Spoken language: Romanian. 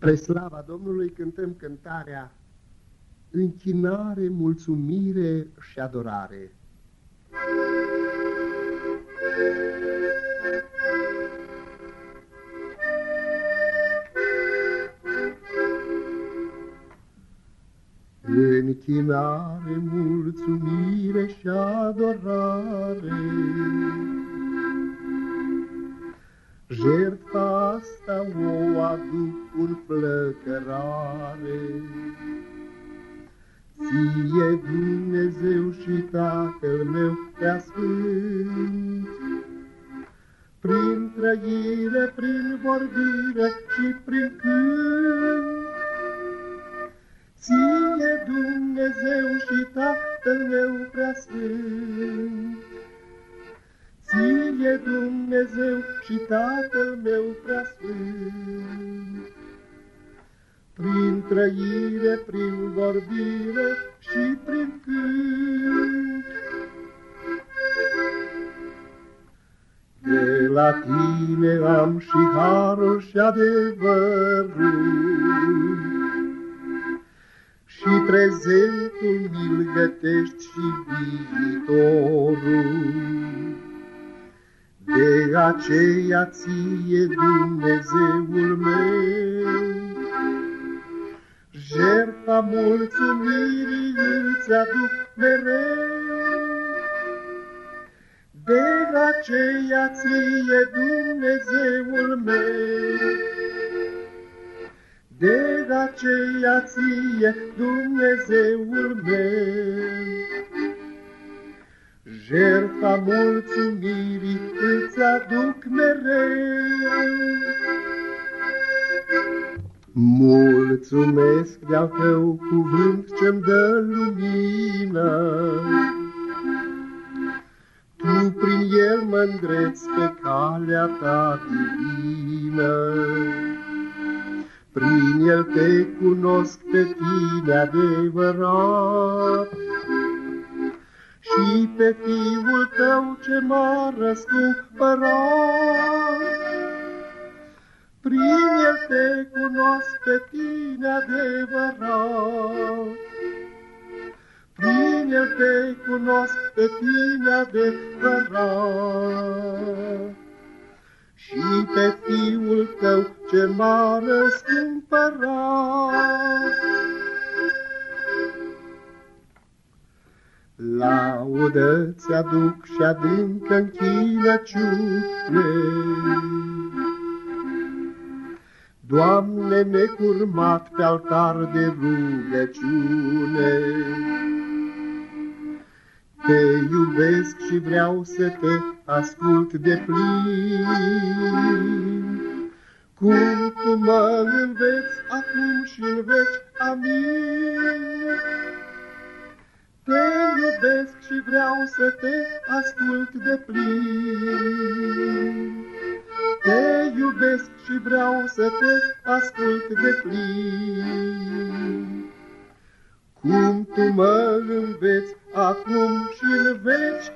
Spre slava Domnului cântăm cântarea Închinare, mulțumire și adorare. Închinare, mulțumire și adorare Jertfa asta o aduc în flăcărare. Ție Dumnezeu și Tatăl meu prea sfânt, Prin trăire, prin vorbire și prin cânt, Ție Dumnezeu și Tatăl meu prea sfânt, Ție Dumnezeu și Tatăl meu prea sfânt. Prin trăire, prin vorbire și prin cânt. De la tine am și harul și adevărul, și prezentul mi-l gătești și viitorul. De aceea ție, Dumnezeul meu, Jertfa mulțumirii îți aduc mereu. De aceea ție, Dumnezeul meu, De aceea ție, Dumnezeul meu, Jertfa mulțumirii îți aduc mereu. Mulțumesc de-al tău cuvânt ce-mi dă lumină, Tu prin el mă pe calea ta divină. Prin el te cunosc pe tine adevărat, și pe Fiul tău ce m-a răscumpărat. Prin el te cunosc pe tine adevărat. Prin el te cunosc pe tine adevărat. Și pe Fiul tău ce m-a răscumpărat. Laudă ți-aduc și adâncă închinăciune. Doamne, necurmat pe altar de rugăciune, Te iubesc și vreau să te ascult de plin. Cum tu mă înveți acum și în veci, amin. Și vreau să te ascult de plin. Te iubesc și vreau să te ascult de plin. Cum tu mă înveți acum și în veci,